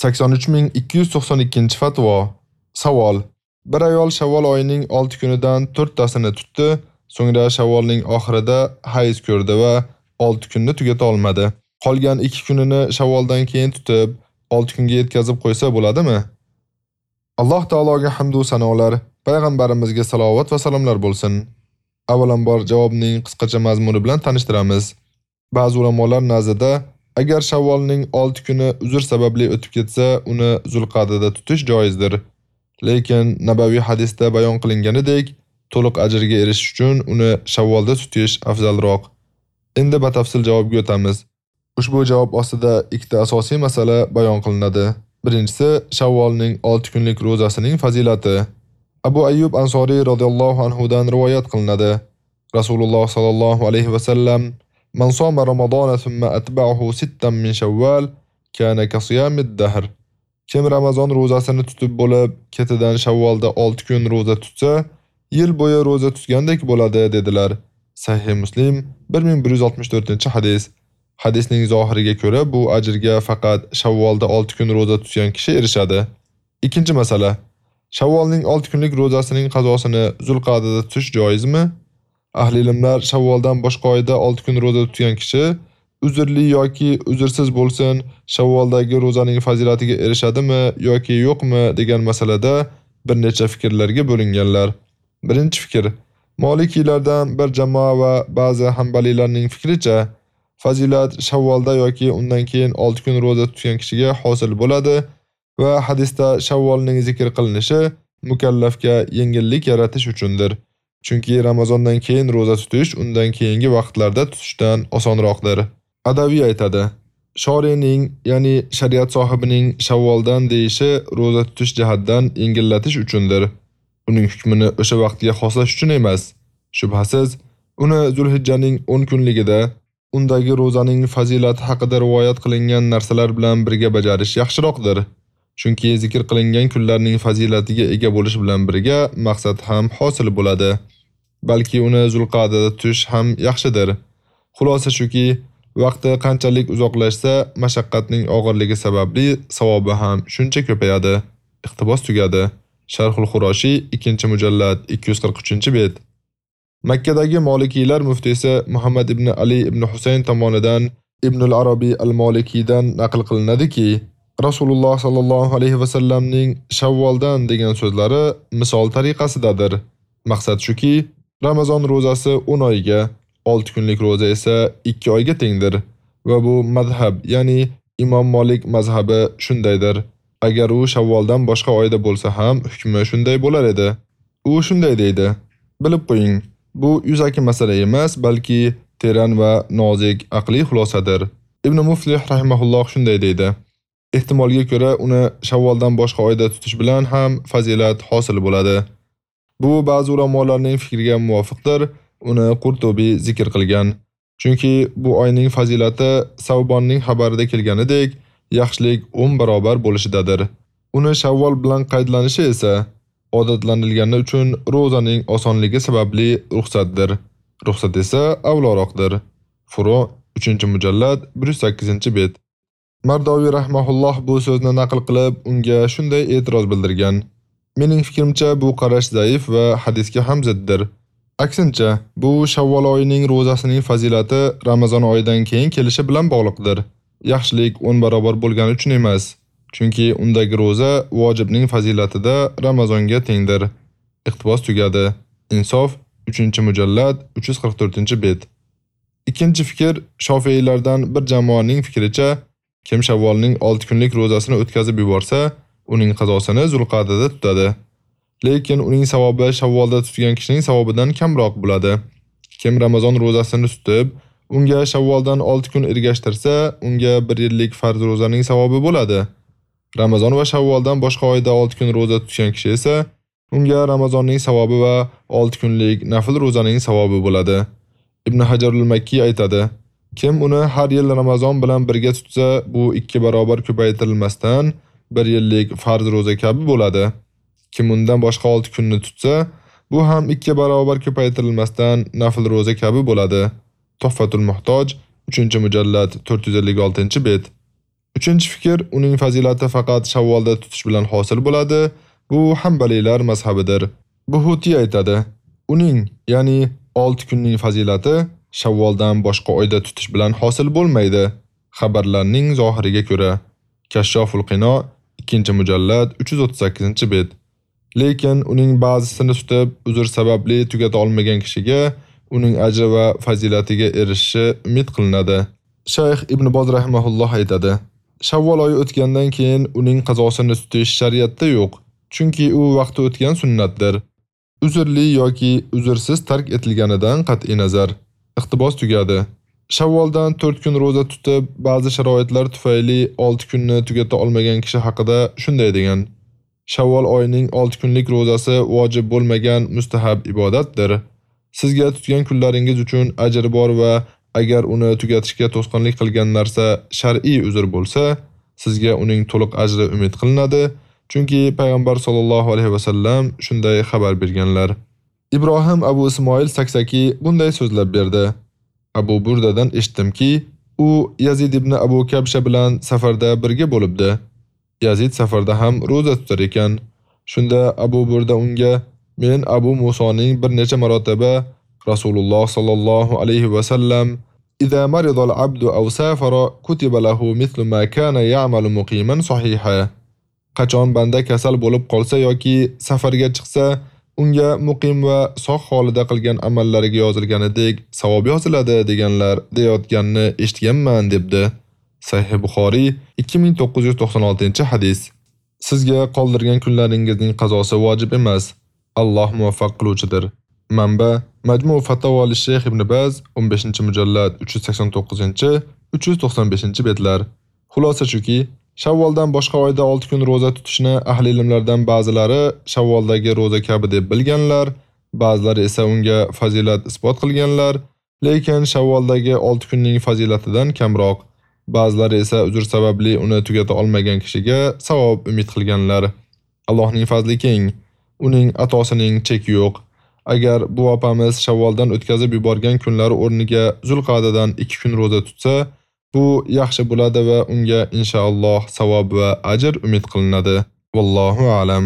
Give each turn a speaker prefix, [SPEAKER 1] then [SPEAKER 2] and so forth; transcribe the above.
[SPEAKER 1] 83292-fatvo. Savol: Bir ayol Shavvol oyining 6 kunidan 4 tasini tutdi, so'ngra Shavvolning oxirida hayz ko'rdi va 6 kunni tugata olmadi. Qolgan 2 kunini Shavvoldan keyin tutib, 6 kunga yetkazib qo'ysa bo'ladimi? Alloh taologa hamd va sanolar, payg'ambarimizga salovat va salomlar bo'lsin. Avvalambor javobning qisqacha mazmuni bilan tanishtiramiz. Ba'zi ulamolar nazarda agar Shavvolning 6 kuni uzr sababli o'tib ketsa, uni Zulqadada tutish joizdir. Lekin Nabaviy hadisda bayon qilinganidek, to'liq ajrga erishish uchun uni Shavvolda tutish afzalroq. Endi batafsil javobga o'tamiz. Ushbu javob ostida ikkita asosiy masala bayon qilinadi. Birinchisi Shavvolning 6 kunlik ro'zasining fazilati. Abu Ayyub Ansoriy radhiyallohu anhu dan rivoyat qilinadi. Rasululloh sallallohu alayhi va sallam Man soma Ramazon thumma atba'ahu sittan min Shawwal kana ka siyamid dahr. Kim Ramazon ro'zasini tutib bo'lib, ketidan Shawvalda 6 kun ro'za tutsa, yil bo'yi ro'za tutgandek bo'ladi dedilar. Sahih Muslim 1164-hadis. Hadisning zohiriga ko'ra bu ajrga faqat Shawvalda 6 kun ro'za tutgan kishi erishadi. Ikkinchi masala Shavvolning 6 kunlik ro'zasining qazosini Zulqa'dada tutish joizmi? Ahli ilmlar Shavvoldan boshqa oyda 6 kun ro'za tutgan kishi uzrli yoki uzrsiz bo'lsin, Shavvoldagi ro'zaning fazilatiga erishadimi yoki yo'qmi degan masalada bir necha fikrlarga bo'linganlar. Birinchi fikr Malikiylardan bir jamoa va ba'zi Hanbalilarning fikricha fazilat Shavvolda yoki undan keyin 6 kun ro'za tutgan kishiga hosil bo'ladi va hadisda Shavvolning zikr qilinishi mukallafga yengillik yaratish uchundir. Chunki Ramazondan keyin roza tutish undan keyingi vaqtlarda tutishdan osonroqdir. Adaviy aytadi: Shorining, ya'ni shariat sohibining Shavvoldan deyishi roza tutish jihatdan yengillatish uchundir. Uning hukmini o'sha vaqtga xoslash uchun emas. Shubhasiz, uni Zulhijjaning 10 kunligida undagi rozaning fazilati haqida rivoyat qilingan narsalar bilan birga bajarish yaxshiroqdir. Chunki zikr qilingan kunlarning fazilatiga ega bo'lish bilan birga maqsad ham hosil bo'ladi. Balki uni Zulqa'dada tutish ham yaxshidir. Xulosa shuki, vaqti qanchalik uzoqlashsa, mashaqqatning og'irligi sababli savobi ham shuncha ko'payadi. Iqtibos tugadi. Sharhul Xuroshi 2-mujallad 243-bet. Makkadagi Malikiylar muftisi Muhammad ibn Ali ibn Husayn tomonidan Ibn al-Arabi al-Malikiydan naql qilinadiki, Rasululloh sallallohu alayhi va sallamning Shavvoldan degan so'zlari misol tariqasidadir. Maqsad shuki, Ramazon ro'zasi 10 oyga, 6 kunlik ro'za esa 2 oyga tengdir va bu mazhab, ya'ni Imom Malik mazhabi shundaydir. Agar u Shavvoldan boshqa oyda bo'lsa ham hukmi shunday bo'lar edi. U shunday deydi: Bilib qo'ying, bu yuzaki masala emas, balki teran va nozik aqliy xulosadir. Ibn Muflih rahimahulloh shunday deydi: Ehtimolga ko'ra uni Shavvoldan boshqa oyda tutish bilan ham fazilat hosil bo'ladi. Bu ba'zi ulamolarning fikriga muvofiqdir. Uni Qurtubi zikr qilgan. Chunki bu oyning fazilati Savbonning xabarida kelganidek, yaxshilik 10 barobar bo'lishidadir. Uni Shavvol bilan qaydlanishi esa odatlanilgani uchun ro'zaning osonligi sababli ruxsatdir. Ruxsat esa avloroqdir. Furo 3-mujallad 108-bet. Mardoviy rahmahulloh bu so'zni naql qilib, unga shunday e'tiroz bildirgan: Mening fikrimcha bu qarash zaif va hadisga ham ziddir. Aksincha, bu Shavvol oyining ro'zasining fazilati Ramazon oyidan keyin kelishi bilan bog'liqdir. Yaxshilik 10 barobar bo'lgani uchun emas, chunki undagi ro'za vojibning fazilatida Ramazonga tengdir. Iqtibos tugadi. Insof 3-mujallad 344-bet. Ikkinchi fikr Shofiylardan bir jamoaning fikricha Kim Shavvolning 6 kunlik ro'zasini o'tkazib yuborsa, uning qazosini Zulqa'dada tutadi. Lekin uning savobi Shavvolda tutgan kishining savobidan kamroq bo'ladi. Kim Ramazon ro'zasini tutib, unga Shavvoldan 6 kun ergashtirsa, unga 1 yillik farz ro'zaning savobi bo'ladi. Ramazon va Shavvoldan boshqa oyda 6 kun ro'za tutgan kishi esa unga Ramazonning savobi va 6 kunlik nafil ro'zaning savobi bo'ladi. Ibn Hajarul Makki aytadi: Kim uni har yil Ramazon bilan birga tutsa, bu 2 barobar ko'paytirilmasdan 1 yillik farz roza kabi bo'ladi. Kim undan boshqa 6 kunni tutsa, bu ham 2 barobar ko'paytirilmasdan nafl roza kabi bo'ladi. Tuhfatul Muhtoj 3-mujallad 456-bet. 3-fikr uning fazilati faqat Shavvolda tutish bilan hosil bo'ladi. Bu Hanbalilar mazhabidir. Buhuti aytadi. Uning, ya'ni 6 kunning fazilati Shavvoldan boshqa oyda tutish bilan hosil bo'lmaydi. Xabarlarning zohiriga ko'ra. Kashshoful Qino 2-mujallad 338-bet. Lekin uning ba'zisini tutib, uzr sababli tugata olmagan kishiga uning ajri va fazilatiga erishishi umid qilinadi. Shayx Ibn Boz rahimahulloh aytadi: Shavvol oyi o'tgandan keyin uning qazosini tutish shariatda yo'q, chunki u vaqti o'tgan sunnatdir. Uzrli yoki uzrsiz tark etilganidan qat'i nazar iqtibos tugadi. Shavvoldan 4 kun roza tutib, ba'zi sharoitlar tufayli 6 kunni tugata olmagan kishi haqida shunday degan: Shavvol oyining 6 kunlik rozasi vojib bo'lmagan mustahab ibodatdir. Sizga tutgan kunlaringiz uchun ajr bor va agar uni tugatishga to'sqinlik qilgan narsa shar'iy uzr bo'lsa, sizga uning to'liq ajri umid qilinadi, chunki payg'ambar sollallohu alayhi va sallam shunday xabar berganlar. Ibrohim Abu Ismoil Saksaki bunday so'zlab berdi: Abu Burdadan eshitdimki, u Yazid ibn Abu Kabsha bilan safarda birga bo'libdi. Yazid safarda ham roza tutar ekan. Shunda Abu Burda unga men Abu Musoning bir necha marotaba Rasululloh sallallohu alayhi va sallam "Idza marida al-abdu aw safara kutiba lahu mithlu ma kana ya'malu muqiman sahiha." Qachon banda kasal bo'lib qolsa yoki safarga chiqsa, unga muqim va sog' holida qilgan amallariga yozilganidek savob yoziladi deganlar deyotganini eshitganman debdi. Sahih Buxoriy 2996-hadis. Sizga qoldirgan kunlaringizning qazosi vojib emas. Alloh muvaffaq qiluvchidir. Manba: Majmu Fatawa al-Sheyx Ibn Baz 15-mujallad 389-395-betlar. Xulosa shuki, Shavvoldan boshqa oyda 6 kun roza tutishni ahli ilmlardan ba'zilari Shavvoldagi roza kabi deb bilganlar, ba'zilari esa unga fazilat isbot qilganlar, lekin Shavvoldagi 6 kunning fazilatidan kamroq. Ba'zilari esa uzr sababli uni tugata olmagan kishiga savob umid qilganlar. Allohning fazli keng, uning atosining cheki yo'q. Agar bu opamiz Shavvoldan o'tkazib yuborgan kunlari o'rniga Zulqa'dadan 2 kun roza tutsa, bu yaxshi bo'ladi va unga inshaalloh savob va ajr umid qilinadi. Vallohu a'lam.